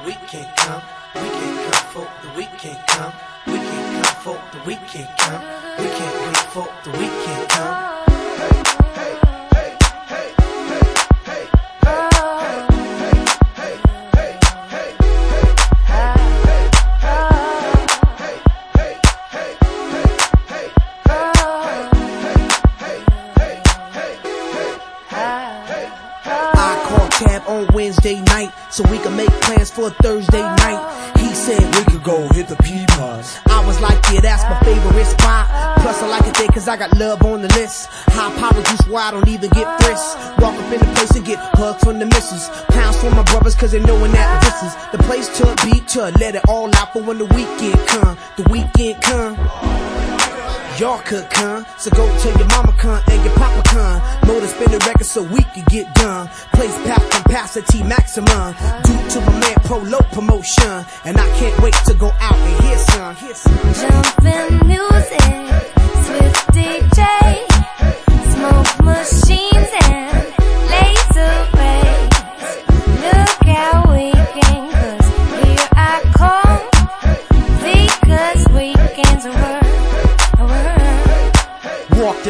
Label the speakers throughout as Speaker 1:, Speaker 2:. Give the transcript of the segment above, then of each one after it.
Speaker 1: the weekend come. Weekend come for the weekend come. Weekend come for the weekend come. We can't wait for the weekend on Wednesday night so we could make plans for Thursday night. He said
Speaker 2: We could go hit the P-Pods.
Speaker 1: I was like, yeah, that's my favorite spot. Plus, I like it there cause I got love on the list. High power juice where I don't even get frisk. Walk up in the place and get hugs from the missus. Pounds for my brothers cause they knowing that this is the place to be to let it all out for when the weekend come. The weekend come. Y'all could come, so go tell your mama come and your papa come. Know to spin the record so we can get done. Place pack capacity maximum. Due to my man Polo promotion. And I can't wait to go out and hear some. Hear some.
Speaker 3: Jumpin' music,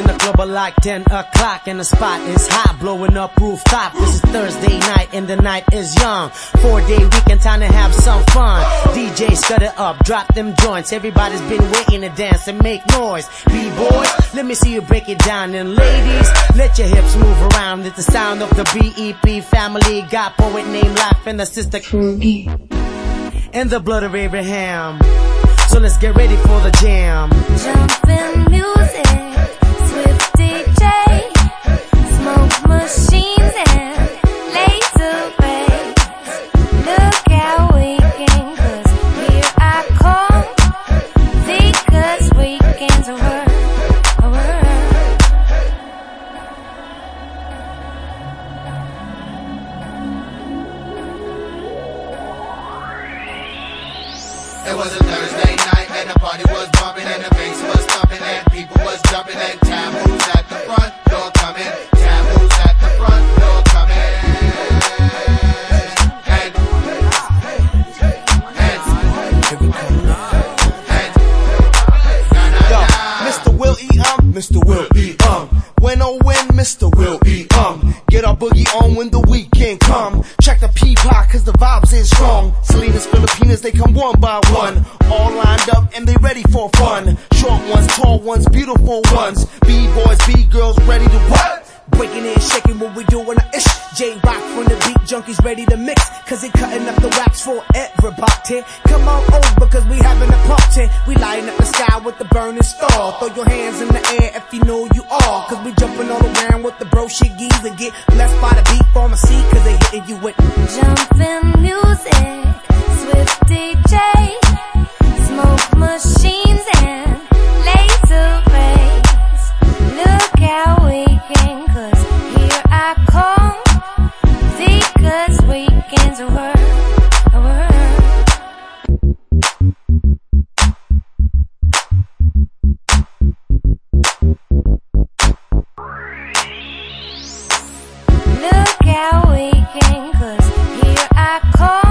Speaker 4: in the club at like 10 o'clock and the spot is hot, blowing up rooftop. This is Thursday night and the night is young. Four day weekend, time to have some fun. DJ shut it up, drop them joints. Everybody's been waiting to dance and make noise. B-boys, let me see you break it down. And ladies, let your hips move around. It's the sound of the BEP family. Got poet named Life and the sister and the blood of Abraham. So let's get ready for the jam.
Speaker 3: Jumpin' music,
Speaker 5: It was a Thursday night and the party was bumping and the bass was thumping and people was jumping and
Speaker 2: Um, Mr. Will E. Um. When oh when, Mr. Will E. Um. Get our boogie on when the weekend come. Check the P-Pot cause the vibes is strong. Selena's Filipinas, they come one by one. All lined up and they ready for fun. Short ones, tall ones, beautiful ones. B-boys, B-girls ready to what?
Speaker 1: Breaking and shaking what we doing ish. J-Rocc from the beat junkies ready to mix. Cause they cutting up the wax for everybody. Come on over cause we having a party. We lighting up the sky with the burning star. Throw your hands in the air if you know you are. Cause we jumping all around with the bro shiggies and get blessed by the beat pharmacy. Cause they hitting you with
Speaker 3: Jumpin' music, Look how we can, cause here I come.